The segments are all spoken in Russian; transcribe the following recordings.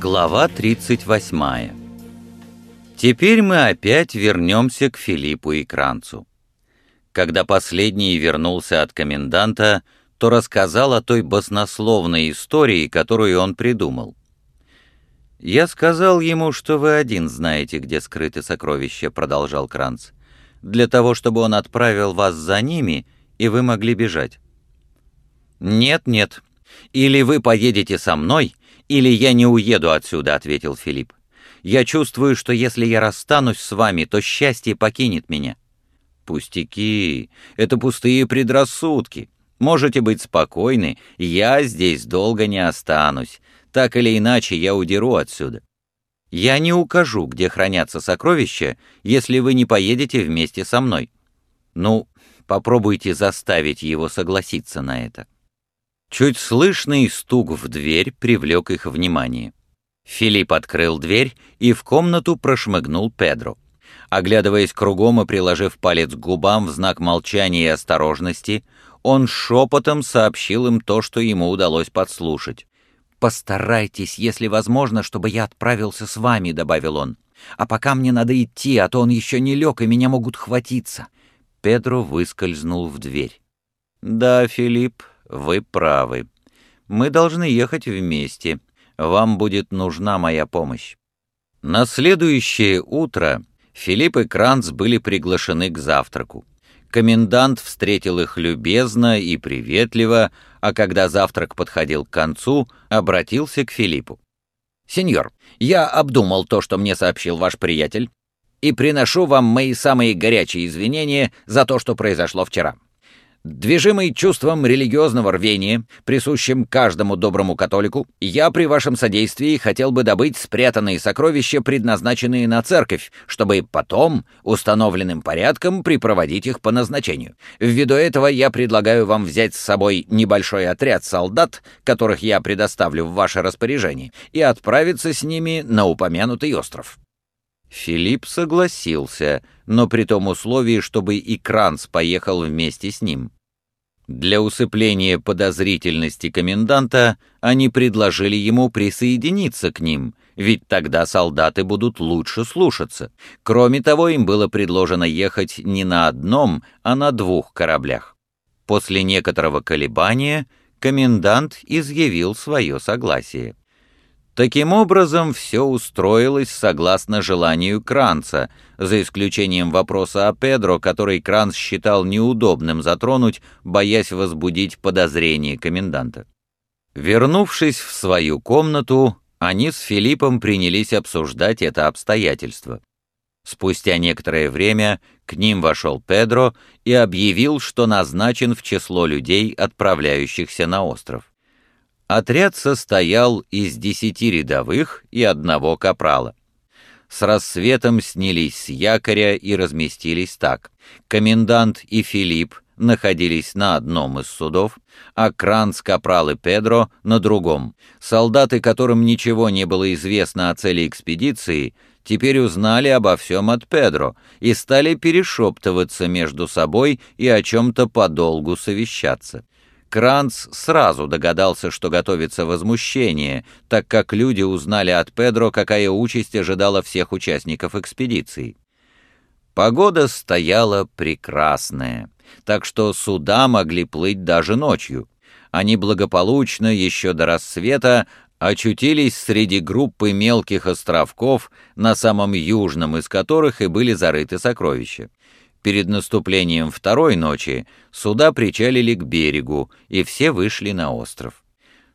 Глава 38 Теперь мы опять вернемся к Филиппу и Кранцу. Когда последний вернулся от коменданта, то рассказал о той баснословной истории, которую он придумал. «Я сказал ему, что вы один знаете, где скрыты сокровища», — продолжал Кранц, «для того, чтобы он отправил вас за ними, и вы могли бежать». «Нет, нет. Или вы поедете со мной, или я не уеду отсюда», — ответил Филипп. «Я чувствую, что если я расстанусь с вами, то счастье покинет меня». «Пустяки, это пустые предрассудки. Можете быть спокойны, я здесь долго не останусь. Так или иначе, я удеру отсюда. Я не укажу, где хранятся сокровища, если вы не поедете вместе со мной. Ну, попробуйте заставить его согласиться на это». Чуть слышный стук в дверь привлек их внимание. Филипп открыл дверь, и в комнату прошмыгнул Педро. Оглядываясь кругом и приложив палец к губам в знак молчания и осторожности, он шепотом сообщил им то, что ему удалось подслушать. «Постарайтесь, если возможно, чтобы я отправился с вами», — добавил он. «А пока мне надо идти, а то он еще не лег, и меня могут хватиться». Педро выскользнул в дверь. «Да, Филипп, вы правы. Мы должны ехать вместе. Вам будет нужна моя помощь». На следующее утро Филипп и Кранц были приглашены к завтраку. Комендант встретил их любезно и приветливо, а когда завтрак подходил к концу, обратился к Филиппу. «Сеньор, я обдумал то, что мне сообщил ваш приятель, и приношу вам мои самые горячие извинения за то, что произошло вчера. Движимый чувством религиозного рвения, присущим каждому доброму католику, я при вашем содействии хотел бы добыть спрятанные сокровища, предназначенные на церковь, чтобы потом установленным порядком припроводить их по назначению. Ввиду этого я предлагаю вам взять с собой небольшой отряд солдат, которых я предоставлю в ваше распоряжение, и отправиться с ними на упомянутый остров. Филипп согласился, но при том условии, чтобы и Кранц поехал вместе с ним. Для усыпления подозрительности коменданта они предложили ему присоединиться к ним, ведь тогда солдаты будут лучше слушаться. Кроме того, им было предложено ехать не на одном, а на двух кораблях. После некоторого колебания комендант изъявил свое согласие. Таким образом, все устроилось согласно желанию Кранца, за исключением вопроса о Педро, который Кранц считал неудобным затронуть, боясь возбудить подозрение коменданта. Вернувшись в свою комнату, они с Филиппом принялись обсуждать это обстоятельство. Спустя некоторое время к ним вошел Педро и объявил, что назначен в число людей, отправляющихся на остров. Отряд состоял из десяти рядовых и одного капрала. С рассветом снялись с якоря и разместились так. Комендант и Филипп находились на одном из судов, а Кранц, Капрал и Педро — на другом. Солдаты, которым ничего не было известно о цели экспедиции, теперь узнали обо всем от Педро и стали перешептываться между собой и о чем-то подолгу совещаться. Кранц сразу догадался, что готовится возмущение, так как люди узнали от Педро, какая участь ожидала всех участников экспедиции. Погода стояла прекрасная, так что суда могли плыть даже ночью. Они благополучно еще до рассвета очутились среди группы мелких островков, на самом южном из которых и были зарыты сокровища. Перед наступлением второй ночи суда причалили к берегу, и все вышли на остров.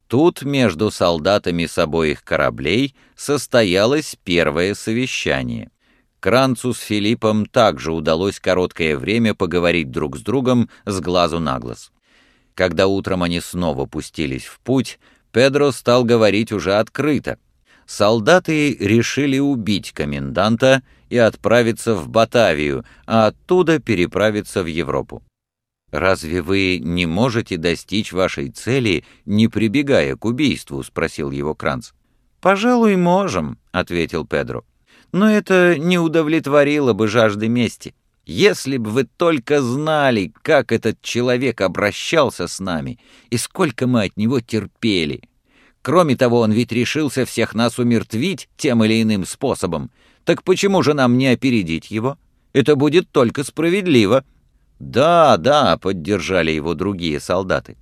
Тут между солдатами с обоих кораблей состоялось первое совещание. Кранцу с Филиппом также удалось короткое время поговорить друг с другом с глазу на глаз. Когда утром они снова пустились в путь, Педро стал говорить уже открыто. Солдаты решили убить коменданта и отправиться в Батавию, а оттуда переправиться в Европу. «Разве вы не можете достичь вашей цели, не прибегая к убийству?» — спросил его Кранц. «Пожалуй, можем», — ответил Педро. «Но это не удовлетворило бы жажды мести. Если бы вы только знали, как этот человек обращался с нами и сколько мы от него терпели. Кроме того, он ведь решился всех нас умертвить тем или иным способом. Так почему же нам не опередить его? Это будет только справедливо». «Да, да», — поддержали его другие солдаты.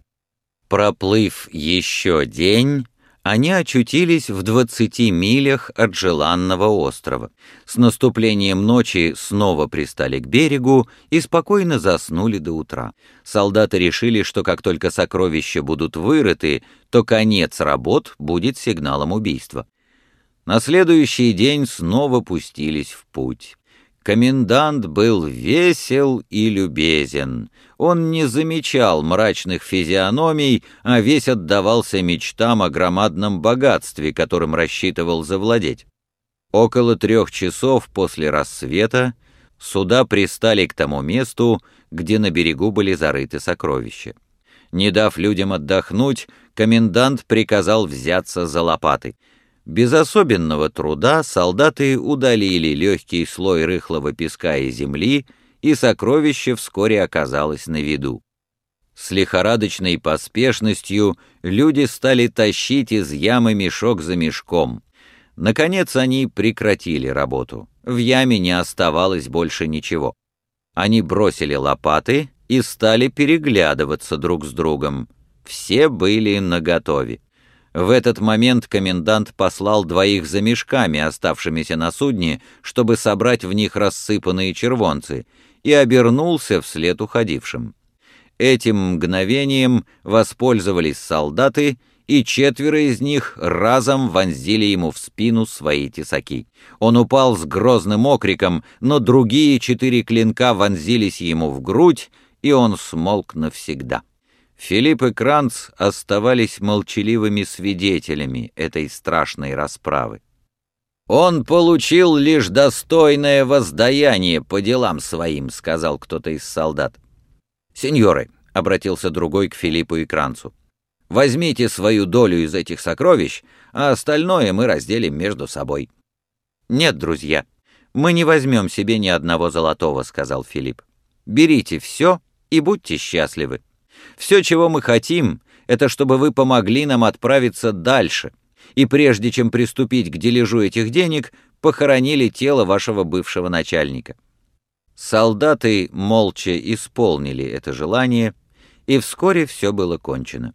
Проплыв еще день, они очутились в двадцати милях от желанного острова. С наступлением ночи снова пристали к берегу и спокойно заснули до утра. Солдаты решили, что как только сокровища будут вырыты, то конец работ будет сигналом убийства. На следующий день снова пустились в путь. Комендант был весел и любезен. Он не замечал мрачных физиономий, а весь отдавался мечтам о громадном богатстве, которым рассчитывал завладеть. Около трех часов после рассвета суда пристали к тому месту, где на берегу были зарыты сокровища. Не дав людям отдохнуть, комендант приказал взяться за лопаты — без особенного труда солдаты удалили легкий слой рыхлого песка и земли, и сокровище вскоре оказалось на виду. С лихорадочной поспешностью люди стали тащить из ямы мешок за мешком. Наконец они прекратили работу. В яме не оставалось больше ничего. Они бросили лопаты и стали переглядываться друг с другом. Все были наготове. В этот момент комендант послал двоих за мешками, оставшимися на судне, чтобы собрать в них рассыпанные червонцы, и обернулся вслед уходившим. Этим мгновением воспользовались солдаты, и четверо из них разом вонзили ему в спину свои тесаки. Он упал с грозным окриком, но другие четыре клинка вонзились ему в грудь, и он смолк навсегда. Филипп и Кранц оставались молчаливыми свидетелями этой страшной расправы. «Он получил лишь достойное воздаяние по делам своим», — сказал кто-то из солдат. «Сеньоры», — обратился другой к Филиппу и Кранцу, — «возьмите свою долю из этих сокровищ, а остальное мы разделим между собой». «Нет, друзья, мы не возьмем себе ни одного золотого», — сказал Филипп. «Берите все и будьте счастливы». Все, чего мы хотим, это чтобы вы помогли нам отправиться дальше, и прежде чем приступить к дележу этих денег, похоронили тело вашего бывшего начальника». Солдаты молча исполнили это желание, и вскоре все было кончено.